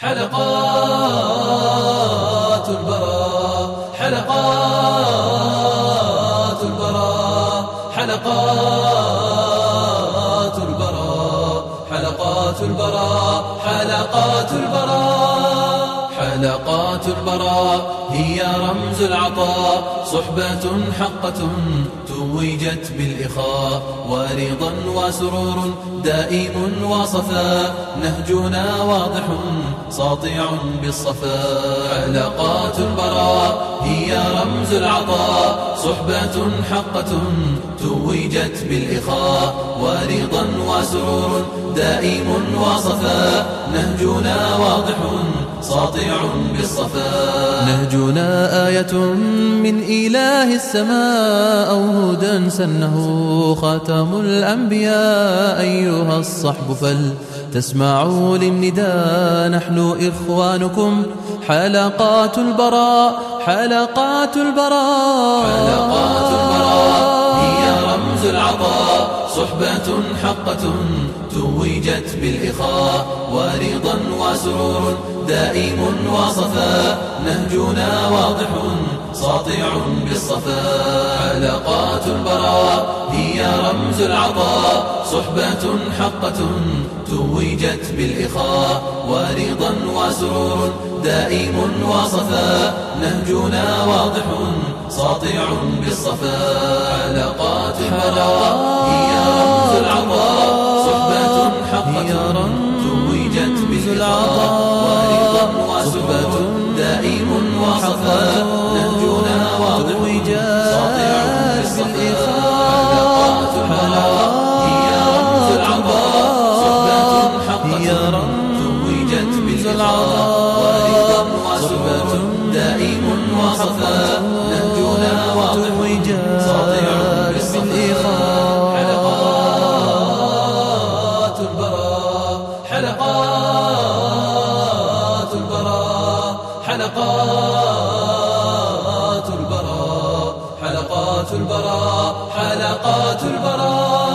حلقات البراء حلقات البراء حلقات البراء حلقات البراء حلقات البراء حلقات البراء هي رمز العطاء صحبة حقة توجت بالإخاء ورضا وسرور دائم وصفاء نهجنا واضح ساطع بالصفاء حلقات البراء هي رمز العطاء صحبة حقة توجت بالإخاء ورضا وسرور دائم وصفاء نهجنا واضح ساطع بالصفاء نهجنا آية من إله السماء أو هدى سنه خاتم الأنبياء أيها الصحب فلتسمعوا للنداء نحن إخوانكم. حلقات البراء حلقات البراء. حلقات البراء هي رمز العطاء. صحبة حقة توجت بالإخاء. ورضا وسرور دائم وصفاء. نهجنا واضح ساطع بالصفاء. حلقات البراء هي رمز العطاء. صحبة حقة توجت بالإخاء. ورضا وسرور دائم وصفاء. نهجنا واضح ساطع بالصفاء. حلقات البراء هي رمز العطاء. صحبة حقة توجت بالإخاء. ورضا وسرور دائم وصفاء. دائم وصفاء حلقات حلقات حلقات البراء حلقات البراء حلقات البراء.